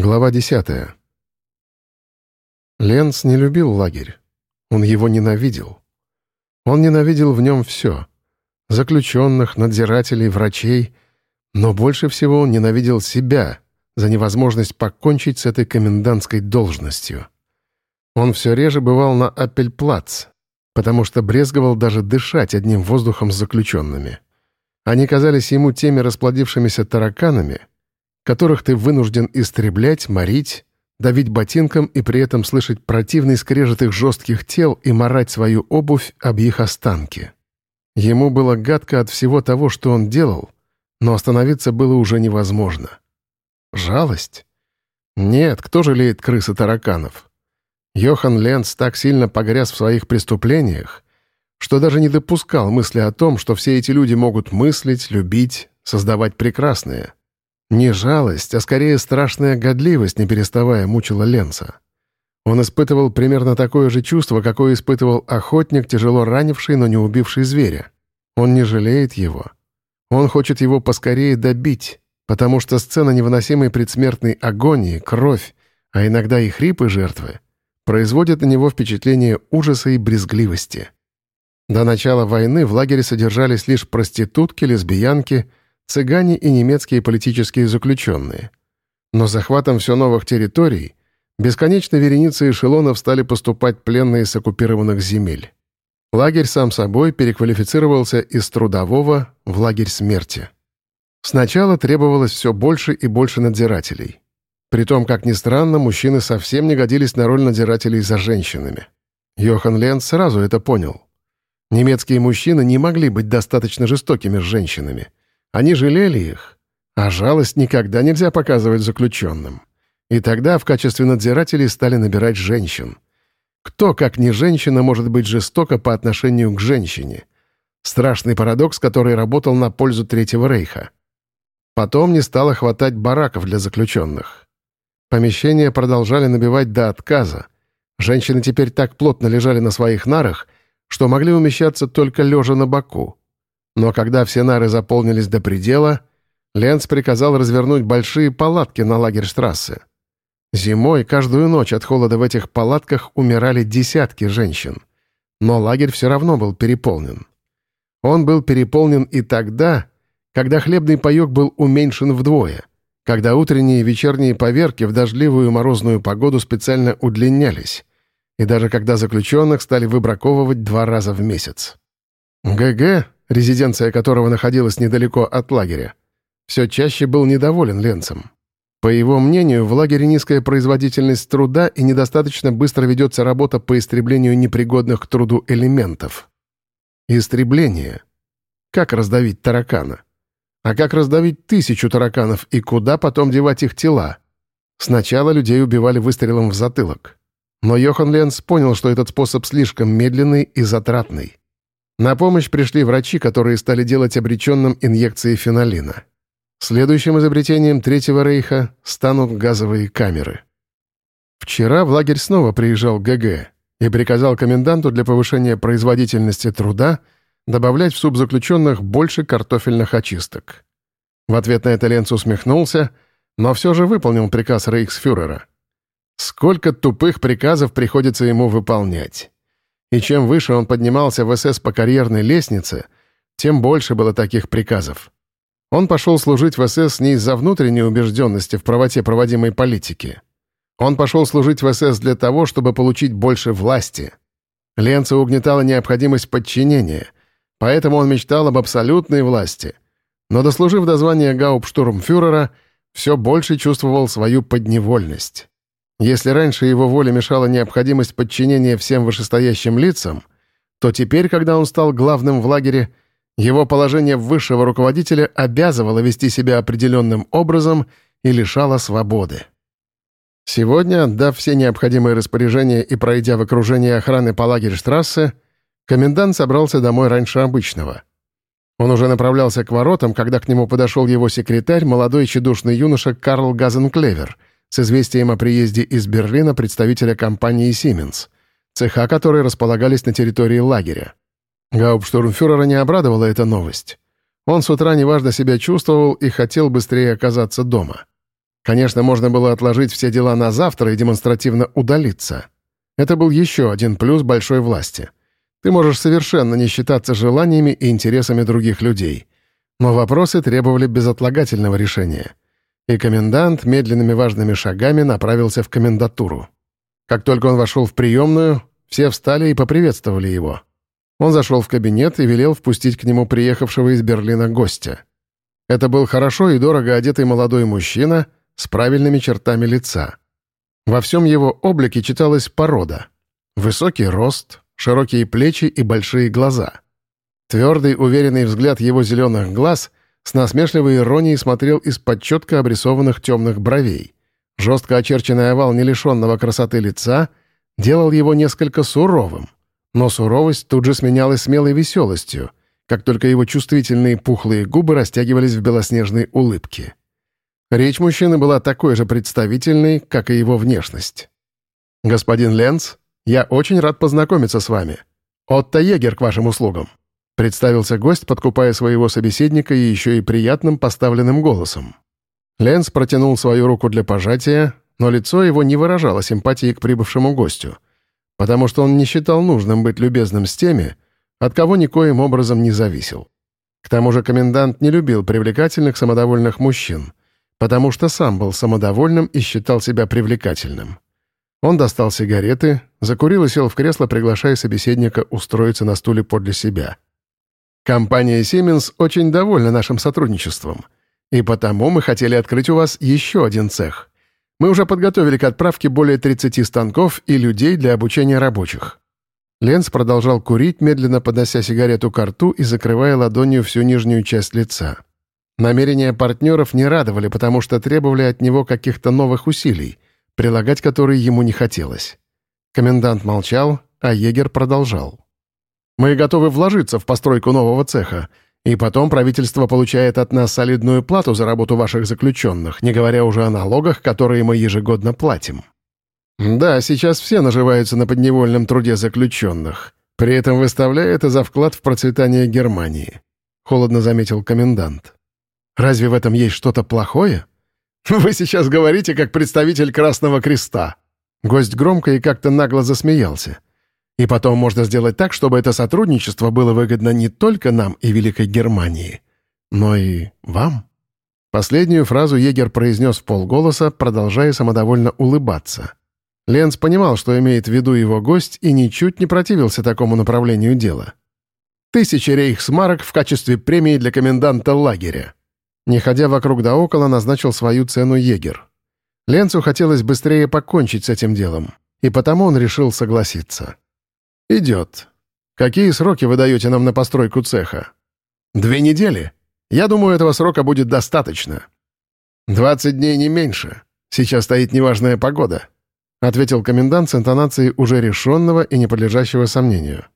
Глава десятая. Ленц не любил лагерь. Он его ненавидел. Он ненавидел в нем все. Заключенных, надзирателей, врачей. Но больше всего он ненавидел себя за невозможность покончить с этой комендантской должностью. Он все реже бывал на Аппельплац, потому что брезговал даже дышать одним воздухом с заключенными. Они казались ему теми расплодившимися тараканами, которых ты вынужден истреблять, морить, давить ботинком и при этом слышать противный скрежет их жестких тел и морать свою обувь об их останки. Ему было гадко от всего того, что он делал, но остановиться было уже невозможно. Жалость? Нет, кто жалеет крысы тараканов? Йохан Ленц так сильно погряз в своих преступлениях, что даже не допускал мысли о том, что все эти люди могут мыслить, любить, создавать прекрасное. Не жалость, а скорее страшная годливость, не переставая, мучила Ленца. Он испытывал примерно такое же чувство, какое испытывал охотник, тяжело ранивший, но не убивший зверя. Он не жалеет его. Он хочет его поскорее добить, потому что сцена невыносимой предсмертной агонии, кровь, а иногда и хрипы жертвы, производят на него впечатление ужаса и брезгливости. До начала войны в лагере содержались лишь проститутки, лесбиянки цыгане и немецкие политические заключенные. Но захватом все новых территорий бесконечной вереницы эшелонов стали поступать пленные с оккупированных земель. Лагерь сам собой переквалифицировался из трудового в лагерь смерти. Сначала требовалось все больше и больше надзирателей. Притом, как ни странно, мужчины совсем не годились на роль надзирателей за женщинами. Йохан Ленц сразу это понял. Немецкие мужчины не могли быть достаточно жестокими с женщинами — они жалели их, а жалость никогда нельзя показывать заключенным. И тогда в качестве надзирателей стали набирать женщин. Кто, как не женщина, может быть жестоко по отношению к женщине? Страшный парадокс, который работал на пользу Третьего Рейха. Потом не стало хватать бараков для заключенных. Помещения продолжали набивать до отказа. Женщины теперь так плотно лежали на своих нарах, что могли умещаться только лежа на боку. Но когда все нары заполнились до предела, Ленц приказал развернуть большие палатки на лагерь Штрассе. Зимой каждую ночь от холода в этих палатках умирали десятки женщин. Но лагерь все равно был переполнен. Он был переполнен и тогда, когда хлебный паек был уменьшен вдвое, когда утренние и вечерние поверки в дождливую морозную погоду специально удлинялись, и даже когда заключенных стали выбраковывать два раза в месяц. ГГ, резиденция которого находилась недалеко от лагеря, все чаще был недоволен Ленцем. По его мнению, в лагере низкая производительность труда и недостаточно быстро ведется работа по истреблению непригодных к труду элементов. Истребление. Как раздавить таракана? А как раздавить тысячу тараканов и куда потом девать их тела? Сначала людей убивали выстрелом в затылок. Но Йохан Ленц понял, что этот способ слишком медленный и затратный. На помощь пришли врачи, которые стали делать обреченным инъекции фенолина. Следующим изобретением Третьего Рейха станут газовые камеры. Вчера в лагерь снова приезжал ГГ и приказал коменданту для повышения производительности труда добавлять в суп заключенных больше картофельных очисток. В ответ на это Ленц усмехнулся, но все же выполнил приказ рейхсфюрера. Сколько тупых приказов приходится ему выполнять. И чем выше он поднимался в СС по карьерной лестнице, тем больше было таких приказов. Он пошел служить в СС не из-за внутренней убежденности в правоте проводимой политики. Он пошел служить в СС для того, чтобы получить больше власти. Ленца угнетала необходимость подчинения, поэтому он мечтал об абсолютной власти. Но дослужив до звания гауптштурмфюрера, все больше чувствовал свою подневольность. Если раньше его воле мешала необходимость подчинения всем вышестоящим лицам, то теперь, когда он стал главным в лагере, его положение высшего руководителя обязывало вести себя определенным образом и лишало свободы. Сегодня, отдав все необходимые распоряжения и пройдя в окружении охраны по лагерь-штрассе, комендант собрался домой раньше обычного. Он уже направлялся к воротам, когда к нему подошел его секретарь, молодой тщедушный юноша Карл Газенклевер — с известием о приезде из Берлина представителя компании Siemens, цеха которой располагались на территории лагеря. Гауптштурмфюрера не обрадовала эта новость. Он с утра неважно себя чувствовал и хотел быстрее оказаться дома. Конечно, можно было отложить все дела на завтра и демонстративно удалиться. Это был еще один плюс большой власти. Ты можешь совершенно не считаться желаниями и интересами других людей. Но вопросы требовали безотлагательного решения. И комендант медленными важными шагами направился в комендатуру. Как только он вошел в приемную, все встали и поприветствовали его. Он зашел в кабинет и велел впустить к нему приехавшего из Берлина гостя. Это был хорошо и дорого одетый молодой мужчина с правильными чертами лица. Во всем его облике читалась порода. Высокий рост, широкие плечи и большие глаза. Твердый, уверенный взгляд его зеленых глаз с насмешливой иронией смотрел из-под четко обрисованных темных бровей. Жестко очерченный овал нелишенного красоты лица делал его несколько суровым. Но суровость тут же сменялась смелой веселостью, как только его чувствительные пухлые губы растягивались в белоснежной улыбке. Речь мужчины была такой же представительной, как и его внешность. «Господин Ленц, я очень рад познакомиться с вами. Отто Егер к вашим услугам», — представился гость, подкупая своего собеседника и еще и приятным поставленным голосом. Ленц протянул свою руку для пожатия, но лицо его не выражало симпатии к прибывшему гостю — потому что он не считал нужным быть любезным с теми, от кого никоим образом не зависел. К тому же комендант не любил привлекательных самодовольных мужчин, потому что сам был самодовольным и считал себя привлекательным. Он достал сигареты, закурил и сел в кресло, приглашая собеседника устроиться на стуле подле себя. «Компания Siemens очень довольна нашим сотрудничеством, и потому мы хотели открыть у вас еще один цех. Мы уже подготовили к отправке более 30 станков и людей для обучения рабочих». Ленц продолжал курить, медленно поднося сигарету к рту и закрывая ладонью всю нижнюю часть лица. Намерения партнеров не радовали, потому что требовали от него каких-то новых усилий, прилагать которые ему не хотелось. Комендант молчал, а егер продолжал. «Мы готовы вложиться в постройку нового цеха, и потом правительство получает от нас солидную плату за работу ваших заключенных, не говоря уже о налогах, которые мы ежегодно платим. Да, сейчас все наживаются на подневольном труде заключенных, при этом выставляя это за вклад в процветание Германии», — холодно заметил комендант. «Разве в этом есть что-то плохое?» «Вы сейчас говорите как представитель Красного Креста». Гость громко и как-то нагло засмеялся. И потом можно сделать так, чтобы это сотрудничество было выгодно не только нам и Великой Германии, но и вам». Последнюю фразу егер произнес в полголоса, продолжая самодовольно улыбаться. Ленц понимал, что имеет в виду его гость, и ничуть не противился такому направлению дела. Тысячи рейхсмарок в качестве премии для коменданта лагеря. Не ходя вокруг да около, назначил свою цену егер. Ленцу хотелось быстрее покончить с этим делом, и потому он решил согласиться. «Идет. Какие сроки вы даете нам на постройку цеха?» «Две недели. Я думаю, этого срока будет достаточно». «Двадцать дней не меньше. Сейчас стоит неважная погода», — ответил комендант с интонацией уже решенного и не подлежащего сомнению.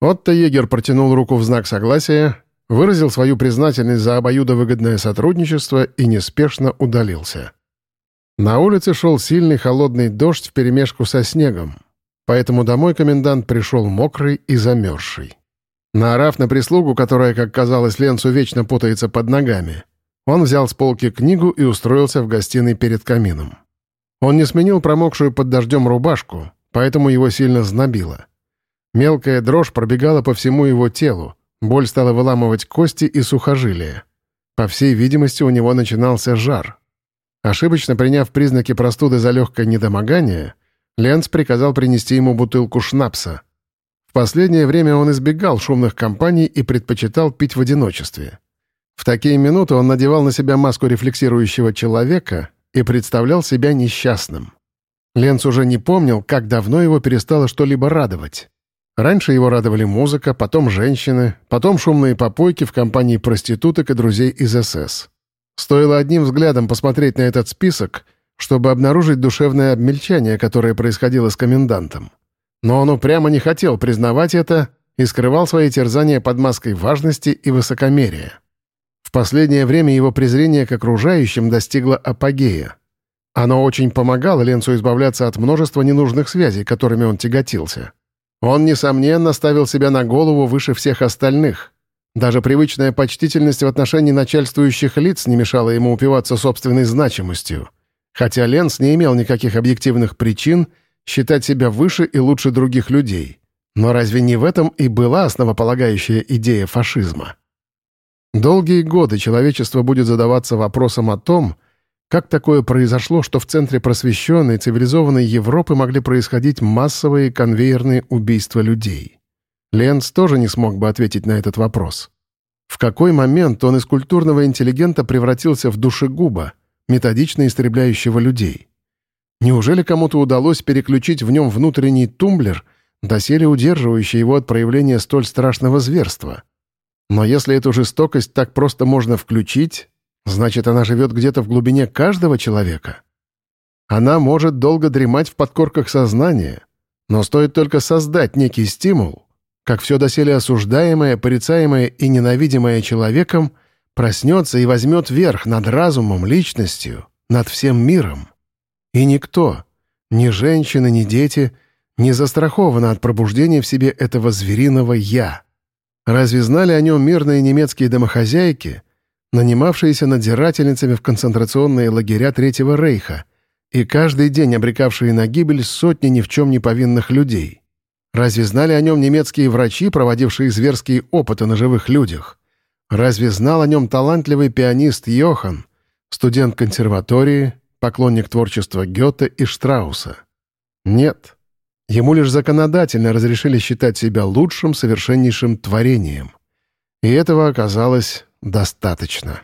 Отто Егер протянул руку в знак согласия, выразил свою признательность за обоюдовыгодное сотрудничество и неспешно удалился. На улице шел сильный холодный дождь вперемешку со снегом, Поэтому домой комендант пришел мокрый и замерзший. Наорав на прислугу, которая, как казалось, Ленцу вечно путается под ногами, он взял с полки книгу и устроился в гостиной перед камином. Он не сменил промокшую под дождем рубашку, поэтому его сильно знобило. Мелкая дрожь пробегала по всему его телу, боль стала выламывать кости и сухожилия. По всей видимости, у него начинался жар. Ошибочно приняв признаки простуды за легкое недомогание, Ленц приказал принести ему бутылку шнапса. В последнее время он избегал шумных компаний и предпочитал пить в одиночестве. В такие минуты он надевал на себя маску рефлексирующего человека и представлял себя несчастным. Ленц уже не помнил, как давно его перестало что-либо радовать. Раньше его радовали музыка, потом женщины, потом шумные попойки в компании проституток и друзей из СС. Стоило одним взглядом посмотреть на этот список, чтобы обнаружить душевное обмельчание, которое происходило с комендантом. Но он упрямо не хотел признавать это и скрывал свои терзания под маской важности и высокомерия. В последнее время его презрение к окружающим достигло апогея. Оно очень помогало Ленцу избавляться от множества ненужных связей, которыми он тяготился. Он, несомненно, ставил себя на голову выше всех остальных. Даже привычная почтительность в отношении начальствующих лиц не мешала ему упиваться собственной значимостью — Хотя Ленс не имел никаких объективных причин считать себя выше и лучше других людей. Но разве не в этом и была основополагающая идея фашизма? Долгие годы человечество будет задаваться вопросом о том, как такое произошло, что в центре просвещенной, цивилизованной Европы могли происходить массовые конвейерные убийства людей? Ленц тоже не смог бы ответить на этот вопрос. В какой момент он из культурного интеллигента превратился в душегуба, методично истребляющего людей? Неужели кому-то удалось переключить в нем внутренний тумблер, доселе удерживающий его от проявления столь страшного зверства? Но если эту жестокость так просто можно включить, Значит, она живет где-то в глубине каждого человека. Она может долго дремать в подкорках сознания, но стоит только создать некий стимул, как все доселе осуждаемое, порицаемое и ненавидимое человеком проснется и возьмет верх над разумом, личностью, над всем миром. И никто, ни женщины, ни дети, не застрахованы от пробуждения в себе этого звериного «я». Разве знали о нем мирные немецкие домохозяйки — нанимавшиеся надзирательницами в концентрационные лагеря Третьего Рейха и каждый день обрекавшие на гибель сотни ни в чем не повинных людей. Разве знали о нем немецкие врачи, проводившие зверские опыты на живых людях? Разве знал о нем талантливый пианист Йохан, студент консерватории, поклонник творчества Гёте и Штрауса? Нет. Ему лишь законодательно разрешили считать себя лучшим, совершеннейшим творением. И этого оказалось достаточно.